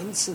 层次